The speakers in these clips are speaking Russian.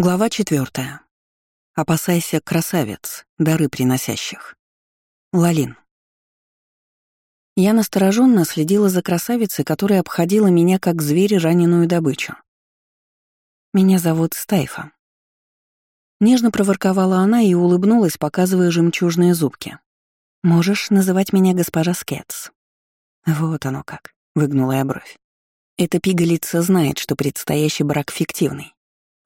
Глава четвертая. Опасайся красавец, дары приносящих. Лалин. Я настороженно следила за красавицей, которая обходила меня как зверь раненую добычу. «Меня зовут Стайфа». Нежно проворковала она и улыбнулась, показывая жемчужные зубки. «Можешь называть меня госпожа Скетс». «Вот оно как», — выгнула я бровь. «Эта пигалица знает, что предстоящий брак фиктивный.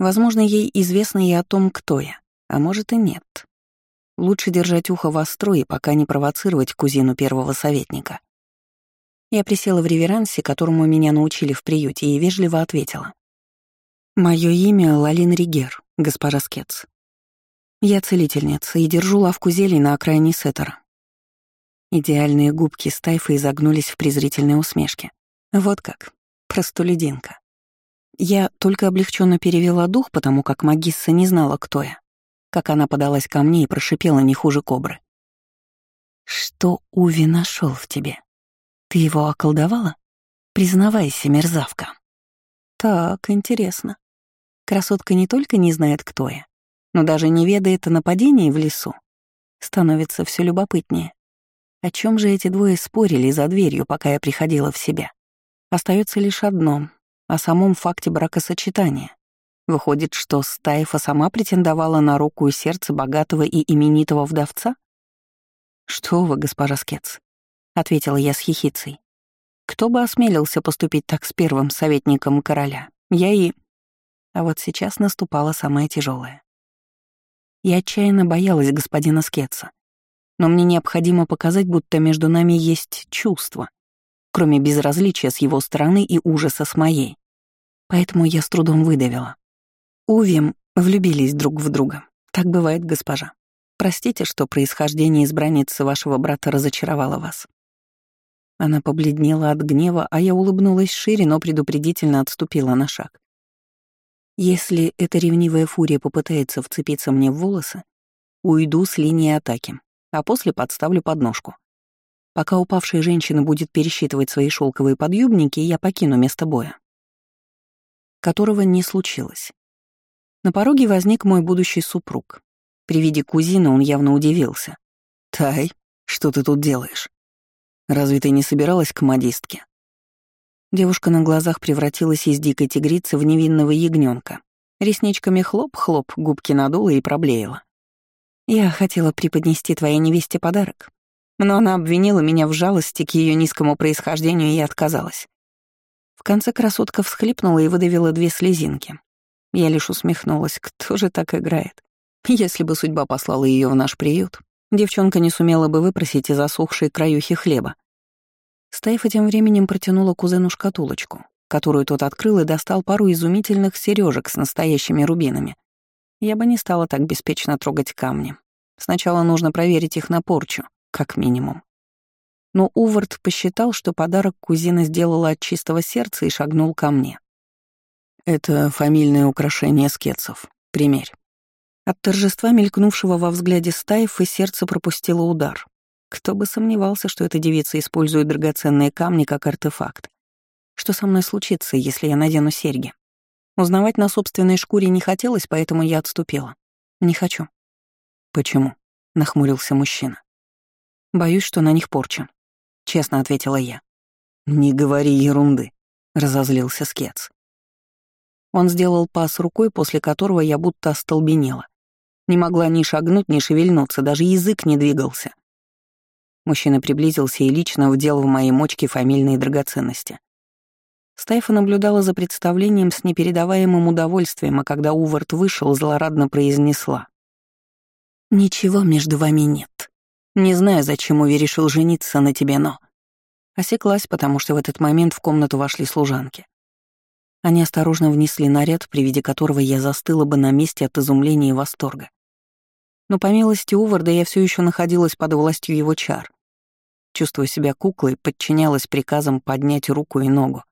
Возможно, ей известно и о том, кто я, а может и нет. Лучше держать ухо востро и пока не провоцировать кузину первого советника. Я присела в реверансе, которому меня научили в приюте, и вежливо ответила. «Мое имя Лалин Ригер, госпожа Скетс. Я целительница и держу лавку зелий на окраине Сеттера». Идеальные губки Стайфа изогнулись в презрительной усмешке. Вот как. Простолюдинка. Я только облегченно перевела дух, потому как магисса не знала, кто я. Как она подалась ко мне и прошипела не хуже кобры. «Что Уви нашел в тебе? Ты его околдовала? Признавайся, мерзавка». «Так, интересно. Красотка не только не знает, кто я, но даже не ведает о нападении в лесу. Становится все любопытнее. О чем же эти двое спорили за дверью, пока я приходила в себя? Остается лишь одно о самом факте бракосочетания. Выходит, что Стаифа сама претендовала на руку и сердце богатого и именитого вдовца? «Что вы, госпожа Скетс», — ответила я с хихицей. «Кто бы осмелился поступить так с первым советником короля? Я и...» А вот сейчас наступало самое тяжелое. Я отчаянно боялась господина Скетса, но мне необходимо показать, будто между нами есть чувство, кроме безразличия с его стороны и ужаса с моей. Поэтому я с трудом выдавила. Увим влюбились друг в друга. Так бывает, госпожа. Простите, что происхождение избранницы вашего брата разочаровало вас. Она побледнела от гнева, а я улыбнулась шире, но предупредительно отступила на шаг. Если эта ревнивая фурия попытается вцепиться мне в волосы, уйду с линии атаки, а после подставлю подножку. Пока упавшая женщина будет пересчитывать свои шелковые подъюбники, я покину место боя которого не случилось. На пороге возник мой будущий супруг. При виде кузина он явно удивился. «Тай, что ты тут делаешь? Разве ты не собиралась к модистке?» Девушка на глазах превратилась из дикой тигрицы в невинного ягненка. Ресничками хлоп-хлоп, губки надула и проблеяла. «Я хотела преподнести твоей невесте подарок, но она обвинила меня в жалости к ее низкому происхождению и отказалась. В конце красотка всхлипнула и выдавила две слезинки. Я лишь усмехнулась, кто же так играет? Если бы судьба послала ее в наш приют, девчонка не сумела бы выпросить из засохшей краюхи хлеба. Стайфа тем временем протянула кузену шкатулочку, которую тот открыл и достал пару изумительных сережек с настоящими рубинами. Я бы не стала так беспечно трогать камни. Сначала нужно проверить их на порчу, как минимум. Но Увард посчитал, что подарок кузина сделала от чистого сердца и шагнул ко мне. «Это фамильное украшение скетцев. Примерь». От торжества, мелькнувшего во взгляде Стаев, и сердце пропустило удар. Кто бы сомневался, что эта девица использует драгоценные камни как артефакт. Что со мной случится, если я надену серьги? Узнавать на собственной шкуре не хотелось, поэтому я отступила. Не хочу. «Почему?» — нахмурился мужчина. «Боюсь, что на них порча. — честно ответила я. «Не говори ерунды», — разозлился Скетс. Он сделал пас рукой, после которого я будто остолбенела. Не могла ни шагнуть, ни шевельнуться, даже язык не двигался. Мужчина приблизился и лично вдел в мои мочки фамильные драгоценности. Стайфа наблюдала за представлением с непередаваемым удовольствием, а когда Увард вышел, злорадно произнесла. «Ничего между вами нет. Не знаю, зачем Уви решил жениться на тебе, но...» Осеклась, потому что в этот момент в комнату вошли служанки. Они осторожно внесли наряд, при виде которого я застыла бы на месте от изумления и восторга. Но по милости Уварда я все еще находилась под властью его чар. Чувствуя себя куклой, подчинялась приказам поднять руку и ногу.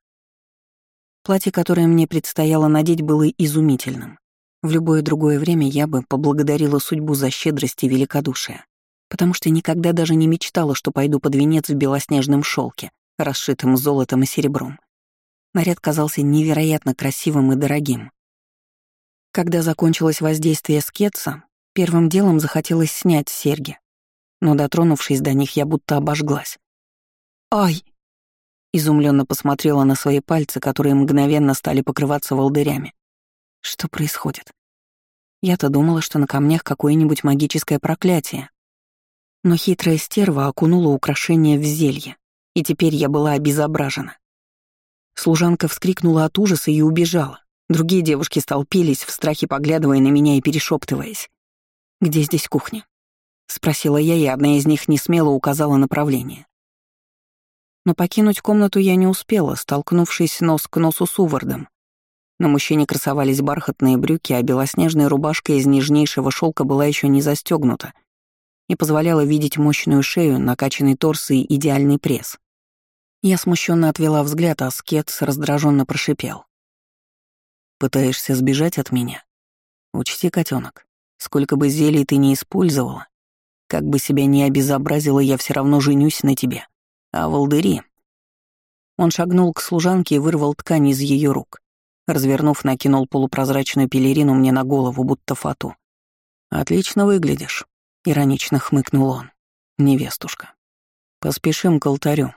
Платье, которое мне предстояло надеть, было изумительным. В любое другое время я бы поблагодарила судьбу за щедрость и великодушие потому что никогда даже не мечтала, что пойду под венец в белоснежном шелке, расшитым золотом и серебром. Наряд казался невероятно красивым и дорогим. Когда закончилось воздействие скетса, первым делом захотелось снять серьги, но, дотронувшись до них, я будто обожглась. «Ай!» Изумленно посмотрела на свои пальцы, которые мгновенно стали покрываться волдырями. Что происходит? Я-то думала, что на камнях какое-нибудь магическое проклятие. Но хитрая стерва окунула украшение в зелье, и теперь я была обезображена. Служанка вскрикнула от ужаса и убежала. Другие девушки столпились, в страхе поглядывая на меня и перешептываясь. «Где здесь кухня?» — спросила я, и одна из них не смело указала направление. Но покинуть комнату я не успела, столкнувшись нос к носу с Увардом. На мужчине красовались бархатные брюки, а белоснежная рубашка из нежнейшего шелка была еще не застегнута и позволяла видеть мощную шею, накачанный торс и идеальный пресс. Я смущенно отвела взгляд, а Скетс раздраженно прошипел. «Пытаешься сбежать от меня? Учти, котенок, сколько бы зелий ты не использовала, как бы себя ни обезобразила, я все равно женюсь на тебе. А волдыри...» Он шагнул к служанке и вырвал ткань из ее рук. Развернув, накинул полупрозрачную пелерину мне на голову, будто фату. «Отлично выглядишь», — иронично хмыкнул он. «Невестушка. Поспешим к алтарю,